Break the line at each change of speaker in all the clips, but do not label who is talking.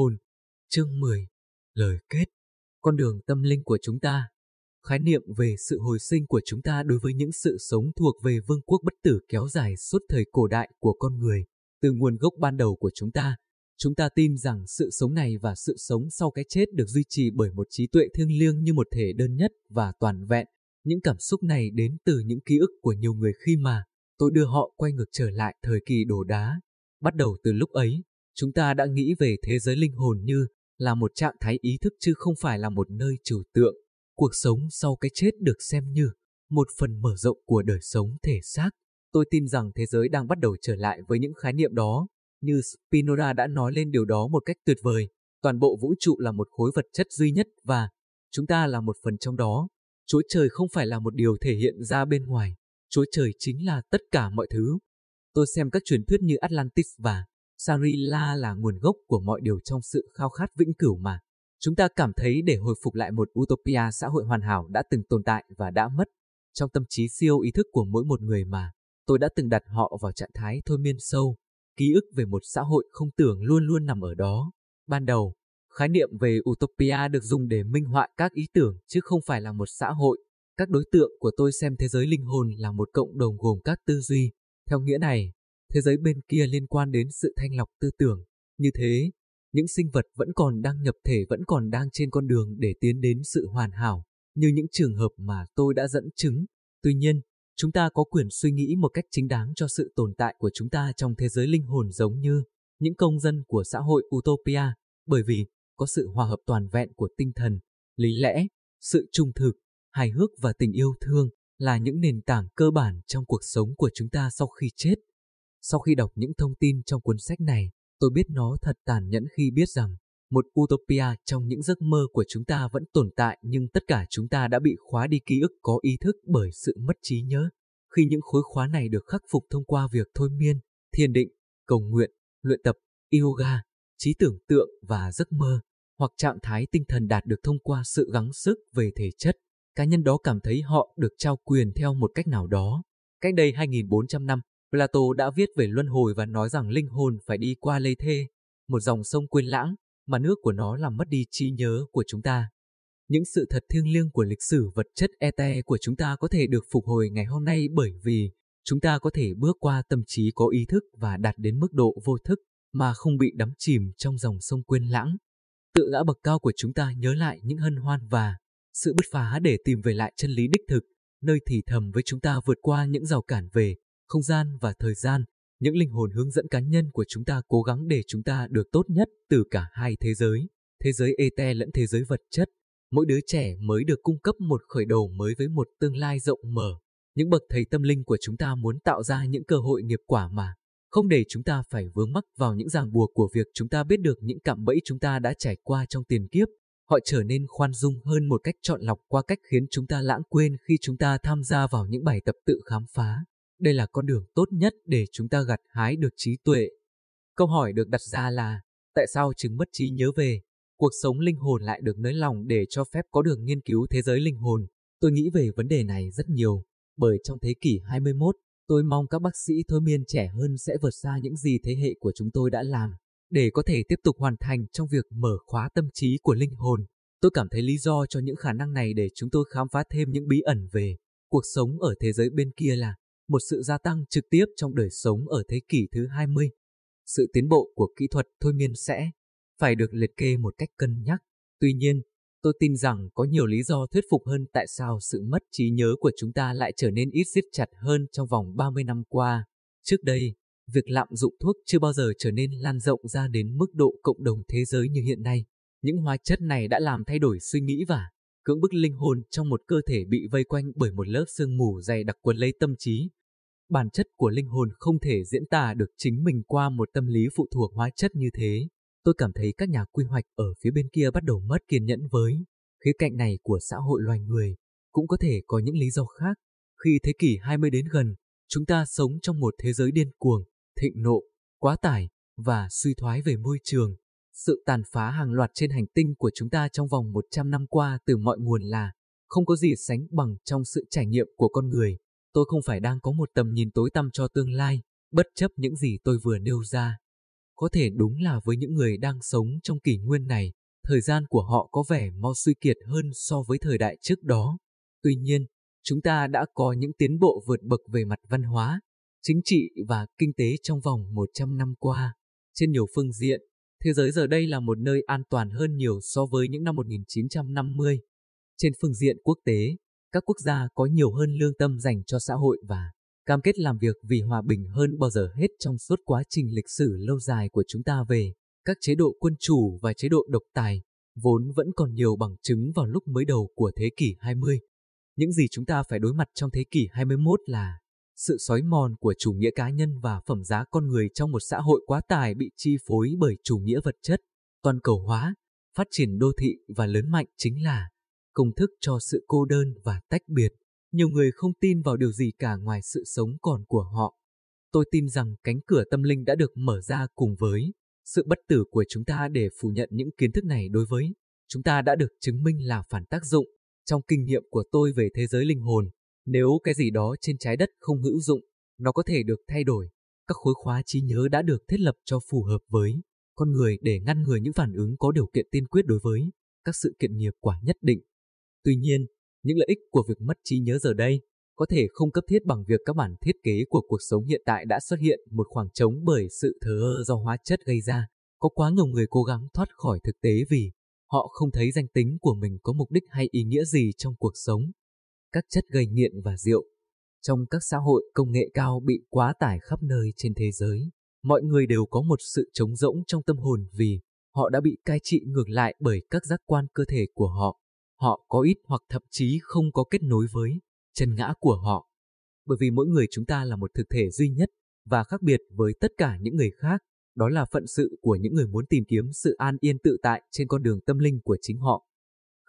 hồn. Chương 10. Lời kết. Con đường tâm linh của chúng ta. Khái niệm về sự hồi sinh của chúng ta đối với những sự sống thuộc về vương quốc bất tử kéo dài suốt thời cổ đại của con người. Từ nguồn gốc ban đầu của chúng ta, chúng ta tin rằng sự sống này và sự sống sau cái chết được duy trì bởi một trí tuệ thiêng liêng như một thể đơn nhất và toàn vẹn. Những cảm xúc này đến từ những ký ức của nhiều người khi mà tôi đưa họ quay ngược trở lại thời kỳ đồ đá. Bắt đầu từ lúc ấy, chúng ta đã nghĩ về thế giới linh hồn như là một trạng thái ý thức chứ không phải là một nơi trừu tượng. Cuộc sống sau cái chết được xem như một phần mở rộng của đời sống thể xác. Tôi tin rằng thế giới đang bắt đầu trở lại với những khái niệm đó, như Spinoza đã nói lên điều đó một cách tuyệt vời. Toàn bộ vũ trụ là một khối vật chất duy nhất và chúng ta là một phần trong đó. Chúa trời không phải là một điều thể hiện ra bên ngoài, Chúa trời chính là tất cả mọi thứ. Tôi xem các truyền thuyết như Atlantis và Sarila là nguồn gốc của mọi điều trong sự khao khát vĩnh cửu mà. Chúng ta cảm thấy để hồi phục lại một utopia xã hội hoàn hảo đã từng tồn tại và đã mất. Trong tâm trí siêu ý thức của mỗi một người mà, tôi đã từng đặt họ vào trạng thái thôi miên sâu. Ký ức về một xã hội không tưởng luôn luôn nằm ở đó. Ban đầu, khái niệm về utopia được dùng để minh họa các ý tưởng chứ không phải là một xã hội. Các đối tượng của tôi xem thế giới linh hồn là một cộng đồng gồm các tư duy. Theo nghĩa này, thế giới bên kia liên quan đến sự thanh lọc tư tưởng. Như thế, những sinh vật vẫn còn đang nhập thể vẫn còn đang trên con đường để tiến đến sự hoàn hảo, như những trường hợp mà tôi đã dẫn chứng. Tuy nhiên, chúng ta có quyền suy nghĩ một cách chính đáng cho sự tồn tại của chúng ta trong thế giới linh hồn giống như những công dân của xã hội Utopia, bởi vì có sự hòa hợp toàn vẹn của tinh thần, lý lẽ, sự trung thực, hài hước và tình yêu thương là những nền tảng cơ bản trong cuộc sống của chúng ta sau khi chết. Sau khi đọc những thông tin trong cuốn sách này, tôi biết nó thật tàn nhẫn khi biết rằng một utopia trong những giấc mơ của chúng ta vẫn tồn tại nhưng tất cả chúng ta đã bị khóa đi ký ức có ý thức bởi sự mất trí nhớ. Khi những khối khóa này được khắc phục thông qua việc thôi miên, thiền định, cầu nguyện, luyện tập, yoga, trí tưởng tượng và giấc mơ, hoặc trạng thái tinh thần đạt được thông qua sự gắng sức về thể chất, cá nhân đó cảm thấy họ được trao quyền theo một cách nào đó. Cách đây 2.400 năm, Plato đã viết về luân hồi và nói rằng linh hồn phải đi qua Lê Thê, một dòng sông quên lãng, mà nước của nó làm mất đi trí nhớ của chúng ta. Những sự thật thiêng liêng của lịch sử vật chất ete của chúng ta có thể được phục hồi ngày hôm nay bởi vì chúng ta có thể bước qua tâm trí có ý thức và đạt đến mức độ vô thức mà không bị đắm chìm trong dòng sông quên lãng. Tự ngã bậc cao của chúng ta nhớ lại những hân hoan và sự bứt phá để tìm về lại chân lý đích thực, nơi thì thầm với chúng ta vượt qua những rào cản về không gian và thời gian, những linh hồn hướng dẫn cá nhân của chúng ta cố gắng để chúng ta được tốt nhất từ cả hai thế giới, thế giới ete lẫn thế giới vật chất. Mỗi đứa trẻ mới được cung cấp một khởi đầu mới với một tương lai rộng mở. Những bậc thầy tâm linh của chúng ta muốn tạo ra những cơ hội nghiệp quả mà, không để chúng ta phải vướng mắc vào những ràng buộc của việc chúng ta biết được những cạm bẫy chúng ta đã trải qua trong tiền kiếp. Họ trở nên khoan dung hơn một cách chọn lọc qua cách khiến chúng ta lãng quên khi chúng ta tham gia vào những bài tập tự khám phá. Đây là con đường tốt nhất để chúng ta gặt hái được trí tuệ. Câu hỏi được đặt ra là, tại sao chứng mất trí nhớ về? Cuộc sống linh hồn lại được nới lòng để cho phép có được nghiên cứu thế giới linh hồn. Tôi nghĩ về vấn đề này rất nhiều, bởi trong thế kỷ 21, tôi mong các bác sĩ thôi miên trẻ hơn sẽ vượt xa những gì thế hệ của chúng tôi đã làm, để có thể tiếp tục hoàn thành trong việc mở khóa tâm trí của linh hồn. Tôi cảm thấy lý do cho những khả năng này để chúng tôi khám phá thêm những bí ẩn về cuộc sống ở thế giới bên kia là một sự gia tăng trực tiếp trong đời sống ở thế kỷ thứ 20. Sự tiến bộ của kỹ thuật thôi miên sẽ phải được liệt kê một cách cân nhắc. Tuy nhiên, tôi tin rằng có nhiều lý do thuyết phục hơn tại sao sự mất trí nhớ của chúng ta lại trở nên ít siết chặt hơn trong vòng 30 năm qua. Trước đây, việc lạm dụng thuốc chưa bao giờ trở nên lan rộng ra đến mức độ cộng đồng thế giới như hiện nay. Những hóa chất này đã làm thay đổi suy nghĩ và cưỡng bức linh hồn trong một cơ thể bị vây quanh bởi một lớp sương mù dày đặc quấn lấy tâm trí bản chất của linh hồn không thể diễn tả được chính mình qua một tâm lý phụ thuộc hóa chất như thế. Tôi cảm thấy các nhà quy hoạch ở phía bên kia bắt đầu mất kiên nhẫn với khía cạnh này của xã hội loài người. Cũng có thể có những lý do khác. Khi thế kỷ 20 đến gần, chúng ta sống trong một thế giới điên cuồng, thịnh nộ, quá tải và suy thoái về môi trường. Sự tàn phá hàng loạt trên hành tinh của chúng ta trong vòng 100 năm qua từ mọi nguồn là không có gì sánh bằng trong sự trải nghiệm của con người. Tôi không phải đang có một tầm nhìn tối tăm cho tương lai, bất chấp những gì tôi vừa nêu ra. Có thể đúng là với những người đang sống trong kỷ nguyên này, thời gian của họ có vẻ mau suy kiệt hơn so với thời đại trước đó. Tuy nhiên, chúng ta đã có những tiến bộ vượt bậc về mặt văn hóa, chính trị và kinh tế trong vòng 100 năm qua. Trên nhiều phương diện, thế giới giờ đây là một nơi an toàn hơn nhiều so với những năm 1950. Trên phương diện quốc tế, các quốc gia có nhiều hơn lương tâm dành cho xã hội và cam kết làm việc vì hòa bình hơn bao giờ hết trong suốt quá trình lịch sử lâu dài của chúng ta về các chế độ quân chủ và chế độ độc tài, vốn vẫn còn nhiều bằng chứng vào lúc mới đầu của thế kỷ 20. Những gì chúng ta phải đối mặt trong thế kỷ 21 là sự xói mòn của chủ nghĩa cá nhân và phẩm giá con người trong một xã hội quá tải bị chi phối bởi chủ nghĩa vật chất, toàn cầu hóa, phát triển đô thị và lớn mạnh chính là công thức cho sự cô đơn và tách biệt. Nhiều người không tin vào điều gì cả ngoài sự sống còn của họ. Tôi tin rằng cánh cửa tâm linh đã được mở ra cùng với sự bất tử của chúng ta để phủ nhận những kiến thức này đối với chúng ta đã được chứng minh là phản tác dụng. Trong kinh nghiệm của tôi về thế giới linh hồn, nếu cái gì đó trên trái đất không hữu dụng, nó có thể được thay đổi. Các khối khóa trí nhớ đã được thiết lập cho phù hợp với con người để ngăn ngừa những phản ứng có điều kiện tiên quyết đối với các sự kiện nghiệp quả nhất định. Tuy nhiên, những lợi ích của việc mất trí nhớ giờ đây có thể không cấp thiết bằng việc các bản thiết kế của cuộc sống hiện tại đã xuất hiện một khoảng trống bởi sự thờ ơ do hóa chất gây ra. Có quá nhiều người cố gắng thoát khỏi thực tế vì họ không thấy danh tính của mình có mục đích hay ý nghĩa gì trong cuộc sống. Các chất gây nghiện và rượu Trong các xã hội công nghệ cao bị quá tải khắp nơi trên thế giới, mọi người đều có một sự trống rỗng trong tâm hồn vì họ đã bị cai trị ngược lại bởi các giác quan cơ thể của họ. Họ có ít hoặc thậm chí không có kết nối với chân ngã của họ. Bởi vì mỗi người chúng ta là một thực thể duy nhất và khác biệt với tất cả những người khác, đó là phận sự của những người muốn tìm kiếm sự an yên tự tại trên con đường tâm linh của chính họ.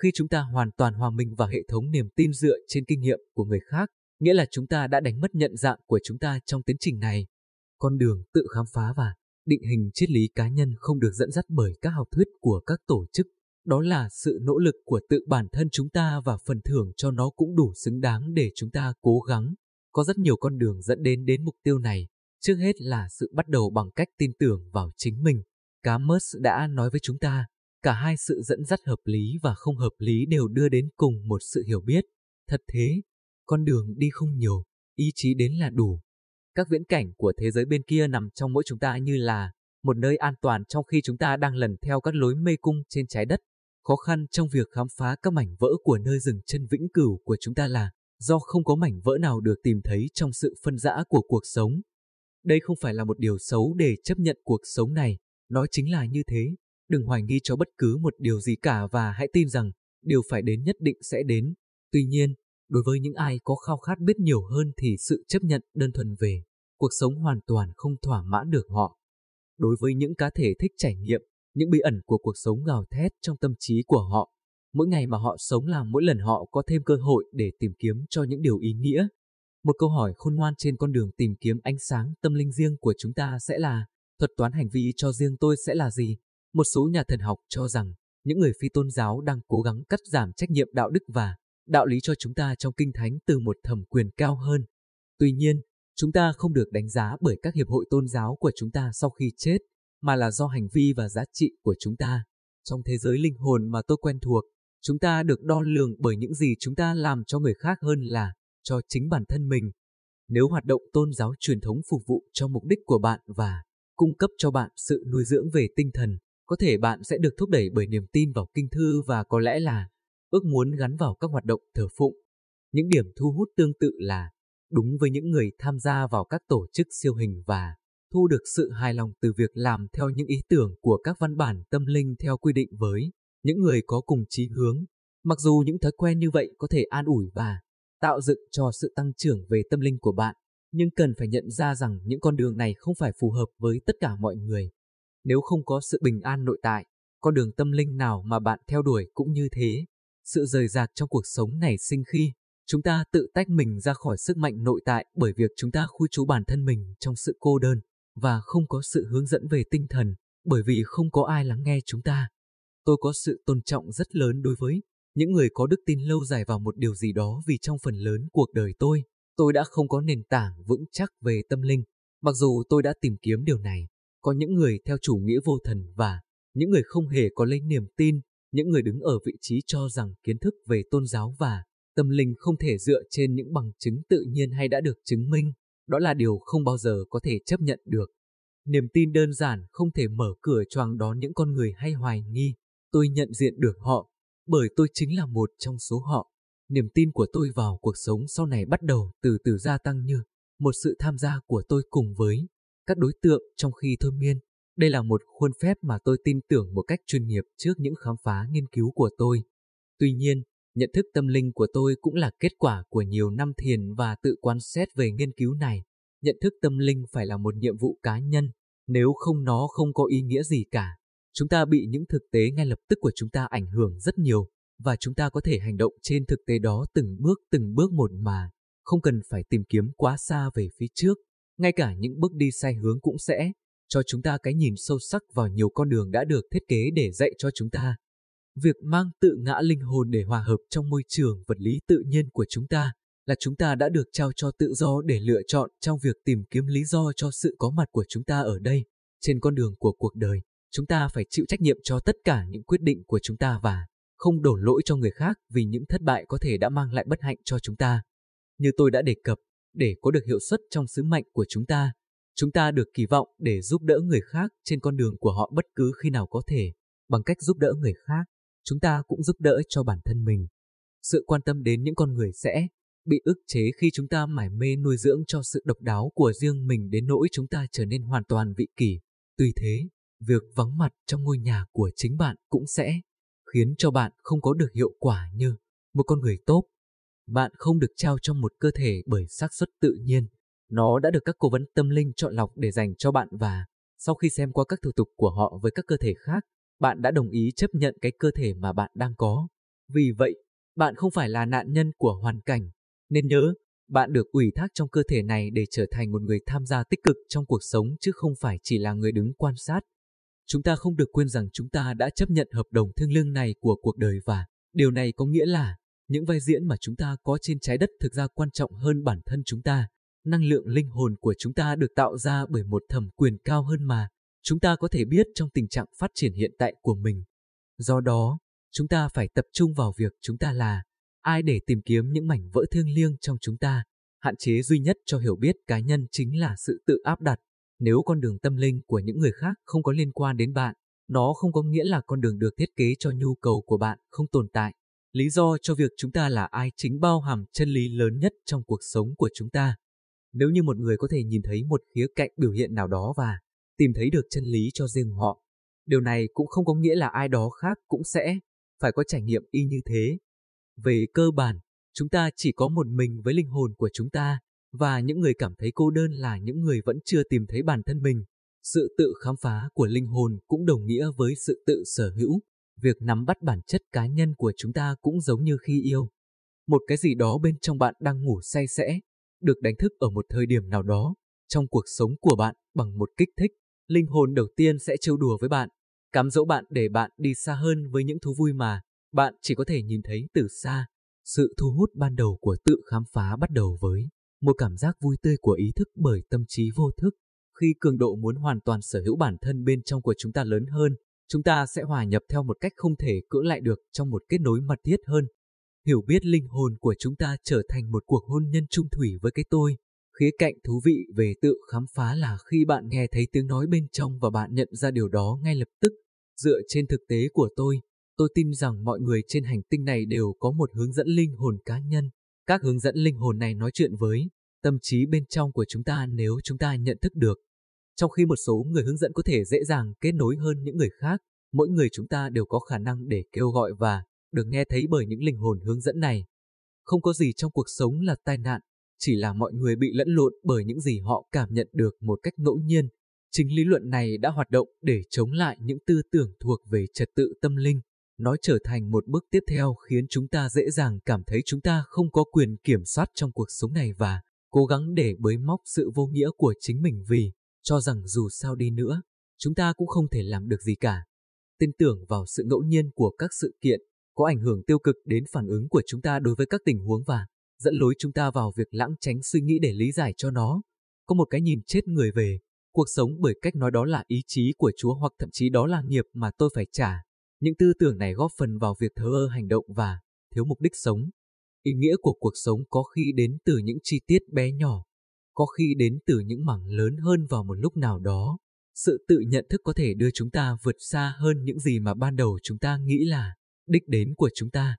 Khi chúng ta hoàn toàn hòa mình vào hệ thống niềm tin dựa trên kinh nghiệm của người khác, nghĩa là chúng ta đã đánh mất nhận dạng của chúng ta trong tiến trình này. Con đường tự khám phá và định hình triết lý cá nhân không được dẫn dắt bởi các học thuyết của các tổ chức đó là sự nỗ lực của tự bản thân chúng ta và phần thưởng cho nó cũng đủ xứng đáng để chúng ta cố gắng. Có rất nhiều con đường dẫn đến đến mục tiêu này. Trước hết là sự bắt đầu bằng cách tin tưởng vào chính mình. Cá Mers đã nói với chúng ta, cả hai sự dẫn dắt hợp lý và không hợp lý đều đưa đến cùng một sự hiểu biết. Thật thế, con đường đi không nhiều, ý chí đến là đủ. Các viễn cảnh của thế giới bên kia nằm trong mỗi chúng ta như là một nơi an toàn trong khi chúng ta đang lần theo các lối mê cung trên trái đất. Khó khăn trong việc khám phá các mảnh vỡ của nơi dừng chân vĩnh cửu của chúng ta là do không có mảnh vỡ nào được tìm thấy trong sự phân rã của cuộc sống. Đây không phải là một điều xấu để chấp nhận cuộc sống này, nó chính là như thế. Đừng hoài nghi cho bất cứ một điều gì cả và hãy tin rằng điều phải đến nhất định sẽ đến. Tuy nhiên, đối với những ai có khao khát biết nhiều hơn thì sự chấp nhận đơn thuần về cuộc sống hoàn toàn không thỏa mãn được họ. Đối với những cá thể thích trải nghiệm, những bí ẩn của cuộc sống gào thét trong tâm trí của họ. Mỗi ngày mà họ sống là mỗi lần họ có thêm cơ hội để tìm kiếm cho những điều ý nghĩa. Một câu hỏi khôn ngoan trên con đường tìm kiếm ánh sáng tâm linh riêng của chúng ta sẽ là thuật toán hành vi cho riêng tôi sẽ là gì? Một số nhà thần học cho rằng những người phi tôn giáo đang cố gắng cắt giảm trách nhiệm đạo đức và đạo lý cho chúng ta trong kinh thánh từ một thẩm quyền cao hơn. Tuy nhiên, chúng ta không được đánh giá bởi các hiệp hội tôn giáo của chúng ta sau khi chết mà là do hành vi và giá trị của chúng ta. Trong thế giới linh hồn mà tôi quen thuộc, chúng ta được đo lường bởi những gì chúng ta làm cho người khác hơn là cho chính bản thân mình. Nếu hoạt động tôn giáo truyền thống phục vụ cho mục đích của bạn và cung cấp cho bạn sự nuôi dưỡng về tinh thần, có thể bạn sẽ được thúc đẩy bởi niềm tin vào kinh thư và có lẽ là ước muốn gắn vào các hoạt động thờ phụng. Những điểm thu hút tương tự là đúng với những người tham gia vào các tổ chức siêu hình và thu được sự hài lòng từ việc làm theo những ý tưởng của các văn bản tâm linh theo quy định với những người có cùng chí hướng. Mặc dù những thói quen như vậy có thể an ủi và tạo dựng cho sự tăng trưởng về tâm linh của bạn, nhưng cần phải nhận ra rằng những con đường này không phải phù hợp với tất cả mọi người. Nếu không có sự bình an nội tại, con đường tâm linh nào mà bạn theo đuổi cũng như thế. Sự rời rạc trong cuộc sống này sinh khi chúng ta tự tách mình ra khỏi sức mạnh nội tại bởi việc chúng ta khui trú bản thân mình trong sự cô đơn và không có sự hướng dẫn về tinh thần, bởi vì không có ai lắng nghe chúng ta. Tôi có sự tôn trọng rất lớn đối với những người có đức tin lâu dài vào một điều gì đó vì trong phần lớn cuộc đời tôi, tôi đã không có nền tảng vững chắc về tâm linh, mặc dù tôi đã tìm kiếm điều này. có những người theo chủ nghĩa vô thần và những người không hề có lấy niềm tin, những người đứng ở vị trí cho rằng kiến thức về tôn giáo và tâm linh không thể dựa trên những bằng chứng tự nhiên hay đã được chứng minh, đó là điều không bao giờ có thể chấp nhận được. Niềm tin đơn giản không thể mở cửa choàng đón những con người hay hoài nghi, tôi nhận diện được họ, bởi tôi chính là một trong số họ. Niềm tin của tôi vào cuộc sống sau này bắt đầu từ từ gia tăng như một sự tham gia của tôi cùng với các đối tượng trong khi thôi miên. Đây là một khuôn phép mà tôi tin tưởng một cách chuyên nghiệp trước những khám phá nghiên cứu của tôi. Tuy nhiên, nhận thức tâm linh của tôi cũng là kết quả của nhiều năm thiền và tự quan xét về nghiên cứu này. Nhận thức tâm linh phải là một nhiệm vụ cá nhân, nếu không nó không có ý nghĩa gì cả. Chúng ta bị những thực tế ngay lập tức của chúng ta ảnh hưởng rất nhiều, và chúng ta có thể hành động trên thực tế đó từng bước từng bước một mà, không cần phải tìm kiếm quá xa về phía trước. Ngay cả những bước đi sai hướng cũng sẽ cho chúng ta cái nhìn sâu sắc vào nhiều con đường đã được thiết kế để dạy cho chúng ta. Việc mang tự ngã linh hồn để hòa hợp trong môi trường vật lý tự nhiên của chúng ta là chúng ta đã được trao cho tự do để lựa chọn trong việc tìm kiếm lý do cho sự có mặt của chúng ta ở đây. Trên con đường của cuộc đời, chúng ta phải chịu trách nhiệm cho tất cả những quyết định của chúng ta và không đổ lỗi cho người khác vì những thất bại có thể đã mang lại bất hạnh cho chúng ta. Như tôi đã đề cập, để có được hiệu suất trong sứ mệnh của chúng ta, chúng ta được kỳ vọng để giúp đỡ người khác trên con đường của họ bất cứ khi nào có thể. Bằng cách giúp đỡ người khác, chúng ta cũng giúp đỡ cho bản thân mình. Sự quan tâm đến những con người sẽ bị ức chế khi chúng ta mải mê nuôi dưỡng cho sự độc đáo của riêng mình đến nỗi chúng ta trở nên hoàn toàn vị kỷ. Tuy thế, việc vắng mặt trong ngôi nhà của chính bạn cũng sẽ khiến cho bạn không có được hiệu quả như một con người tốt. Bạn không được trao trong một cơ thể bởi xác suất tự nhiên. Nó đã được các cố vấn tâm linh chọn lọc để dành cho bạn và sau khi xem qua các thủ tục của họ với các cơ thể khác, bạn đã đồng ý chấp nhận cái cơ thể mà bạn đang có. Vì vậy, bạn không phải là nạn nhân của hoàn cảnh. Nên nhớ, bạn được ủy thác trong cơ thể này để trở thành một người tham gia tích cực trong cuộc sống chứ không phải chỉ là người đứng quan sát. Chúng ta không được quên rằng chúng ta đã chấp nhận hợp đồng thương lương này của cuộc đời và điều này có nghĩa là những vai diễn mà chúng ta có trên trái đất thực ra quan trọng hơn bản thân chúng ta. Năng lượng linh hồn của chúng ta được tạo ra bởi một thẩm quyền cao hơn mà chúng ta có thể biết trong tình trạng phát triển hiện tại của mình. Do đó, chúng ta phải tập trung vào việc chúng ta là ai để tìm kiếm những mảnh vỡ thiêng liêng trong chúng ta. Hạn chế duy nhất cho hiểu biết cá nhân chính là sự tự áp đặt. Nếu con đường tâm linh của những người khác không có liên quan đến bạn, nó không có nghĩa là con đường được thiết kế cho nhu cầu của bạn không tồn tại. Lý do cho việc chúng ta là ai chính bao hàm chân lý lớn nhất trong cuộc sống của chúng ta. Nếu như một người có thể nhìn thấy một khía cạnh biểu hiện nào đó và tìm thấy được chân lý cho riêng họ, điều này cũng không có nghĩa là ai đó khác cũng sẽ phải có trải nghiệm y như thế. Về cơ bản, chúng ta chỉ có một mình với linh hồn của chúng ta, và những người cảm thấy cô đơn là những người vẫn chưa tìm thấy bản thân mình. Sự tự khám phá của linh hồn cũng đồng nghĩa với sự tự sở hữu. Việc nắm bắt bản chất cá nhân của chúng ta cũng giống như khi yêu. Một cái gì đó bên trong bạn đang ngủ say sẽ được đánh thức ở một thời điểm nào đó trong cuộc sống của bạn bằng một kích thích. Linh hồn đầu tiên sẽ trêu đùa với bạn, cám dỗ bạn để bạn đi xa hơn với những thú vui mà bạn chỉ có thể nhìn thấy từ xa. Sự thu hút ban đầu của tự khám phá bắt đầu với một cảm giác vui tươi của ý thức bởi tâm trí vô thức. Khi cường độ muốn hoàn toàn sở hữu bản thân bên trong của chúng ta lớn hơn, chúng ta sẽ hòa nhập theo một cách không thể cưỡng lại được trong một kết nối mật thiết hơn. Hiểu biết linh hồn của chúng ta trở thành một cuộc hôn nhân trung thủy với cái tôi. Khía cạnh thú vị về tự khám phá là khi bạn nghe thấy tiếng nói bên trong và bạn nhận ra điều đó ngay lập tức. Dựa trên thực tế của tôi, tôi tin rằng mọi người trên hành tinh này đều có một hướng dẫn linh hồn cá nhân. Các hướng dẫn linh hồn này nói chuyện với tâm trí bên trong của chúng ta nếu chúng ta nhận thức được. Trong khi một số người hướng dẫn có thể dễ dàng kết nối hơn những người khác, mỗi người chúng ta đều có khả năng để kêu gọi và được nghe thấy bởi những linh hồn hướng dẫn này. Không có gì trong cuộc sống là tai nạn, chỉ là mọi người bị lẫn lộn bởi những gì họ cảm nhận được một cách ngẫu nhiên. Chính lý luận này đã hoạt động để chống lại những tư tưởng thuộc về trật tự tâm linh. Nó trở thành một bước tiếp theo khiến chúng ta dễ dàng cảm thấy chúng ta không có quyền kiểm soát trong cuộc sống này và cố gắng để bới móc sự vô nghĩa của chính mình vì cho rằng dù sao đi nữa, chúng ta cũng không thể làm được gì cả. Tin tưởng vào sự ngẫu nhiên của các sự kiện có ảnh hưởng tiêu cực đến phản ứng của chúng ta đối với các tình huống và dẫn lối chúng ta vào việc lãng tránh suy nghĩ để lý giải cho nó. Có một cái nhìn chết người về Cuộc sống bởi cách nói đó là ý chí của Chúa hoặc thậm chí đó là nghiệp mà tôi phải trả. Những tư tưởng này góp phần vào việc thờ ơ hành động và thiếu mục đích sống. Ý nghĩa của cuộc sống có khi đến từ những chi tiết bé nhỏ, có khi đến từ những mảng lớn hơn vào một lúc nào đó. Sự tự nhận thức có thể đưa chúng ta vượt xa hơn những gì mà ban đầu chúng ta nghĩ là đích đến của chúng ta.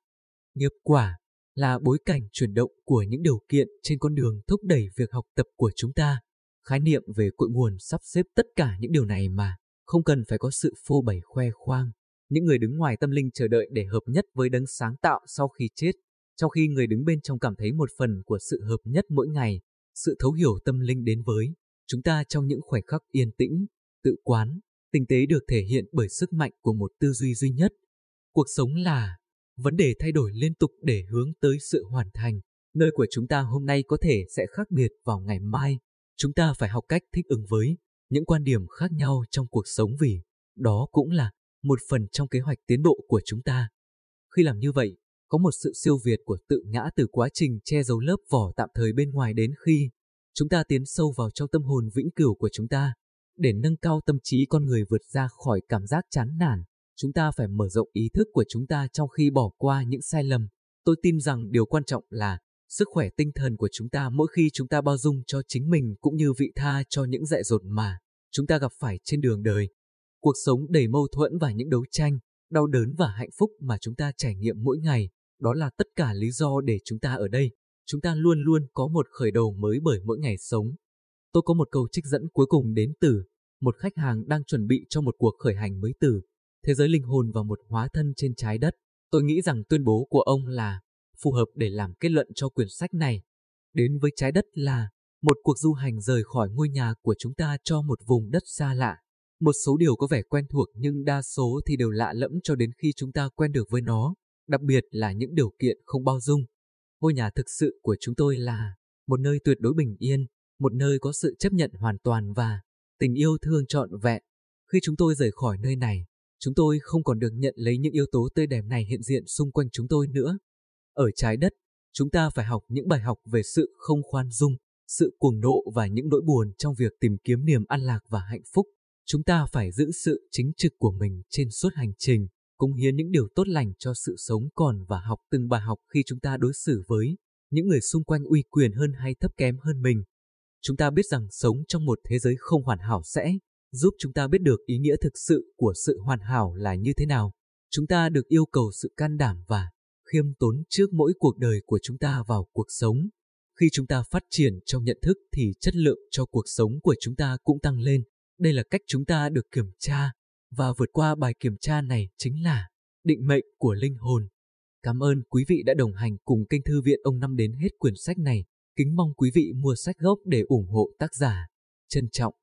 Nghiệp quả là bối cảnh chuyển động của những điều kiện trên con đường thúc đẩy việc học tập của chúng ta. Khái niệm về cội nguồn sắp xếp tất cả những điều này mà không cần phải có sự phô bày khoe khoang. Những người đứng ngoài tâm linh chờ đợi để hợp nhất với đấng sáng tạo sau khi chết, trong khi người đứng bên trong cảm thấy một phần của sự hợp nhất mỗi ngày, sự thấu hiểu tâm linh đến với chúng ta trong những khoảnh khắc yên tĩnh, tự quán, tinh tế được thể hiện bởi sức mạnh của một tư duy duy nhất. Cuộc sống là vấn đề thay đổi liên tục để hướng tới sự hoàn thành. Nơi của chúng ta hôm nay có thể sẽ khác biệt vào ngày mai. Chúng ta phải học cách thích ứng với những quan điểm khác nhau trong cuộc sống vì đó cũng là một phần trong kế hoạch tiến bộ của chúng ta. Khi làm như vậy, có một sự siêu việt của tự ngã từ quá trình che giấu lớp vỏ tạm thời bên ngoài đến khi chúng ta tiến sâu vào trong tâm hồn vĩnh cửu của chúng ta. Để nâng cao tâm trí con người vượt ra khỏi cảm giác chán nản, chúng ta phải mở rộng ý thức của chúng ta trong khi bỏ qua những sai lầm. Tôi tin rằng điều quan trọng là sức khỏe tinh thần của chúng ta mỗi khi chúng ta bao dung cho chính mình cũng như vị tha cho những dại dột mà chúng ta gặp phải trên đường đời. Cuộc sống đầy mâu thuẫn và những đấu tranh, đau đớn và hạnh phúc mà chúng ta trải nghiệm mỗi ngày, đó là tất cả lý do để chúng ta ở đây. Chúng ta luôn luôn có một khởi đầu mới bởi mỗi ngày sống. Tôi có một câu trích dẫn cuối cùng đến từ một khách hàng đang chuẩn bị cho một cuộc khởi hành mới từ thế giới linh hồn và một hóa thân trên trái đất. Tôi nghĩ rằng tuyên bố của ông là phù hợp để làm kết luận cho quyển sách này. Đến với trái đất là một cuộc du hành rời khỏi ngôi nhà của chúng ta cho một vùng đất xa lạ. Một số điều có vẻ quen thuộc nhưng đa số thì đều lạ lẫm cho đến khi chúng ta quen được với nó, đặc biệt là những điều kiện không bao dung. Ngôi nhà thực sự của chúng tôi là một nơi tuyệt đối bình yên, một nơi có sự chấp nhận hoàn toàn và tình yêu thương trọn vẹn. Khi chúng tôi rời khỏi nơi này, chúng tôi không còn được nhận lấy những yếu tố tươi đẹp này hiện diện xung quanh chúng tôi nữa. Ở trái đất, chúng ta phải học những bài học về sự không khoan dung, sự cuồng nộ và những nỗi buồn trong việc tìm kiếm niềm an lạc và hạnh phúc. Chúng ta phải giữ sự chính trực của mình trên suốt hành trình, cống hiến những điều tốt lành cho sự sống còn và học từng bài học khi chúng ta đối xử với những người xung quanh uy quyền hơn hay thấp kém hơn mình. Chúng ta biết rằng sống trong một thế giới không hoàn hảo sẽ giúp chúng ta biết được ý nghĩa thực sự của sự hoàn hảo là như thế nào. Chúng ta được yêu cầu sự can đảm và khiêm tốn trước mỗi cuộc đời của chúng ta vào cuộc sống. Khi chúng ta phát triển trong nhận thức thì chất lượng cho cuộc sống của chúng ta cũng tăng lên. Đây là cách chúng ta được kiểm tra, và vượt qua bài kiểm tra này chính là định mệnh của linh hồn. Cảm ơn quý vị đã đồng hành cùng kênh Thư viện ông năm đến hết quyển sách này. Kính mong quý vị mua sách gốc để ủng hộ tác giả. Trân trọng.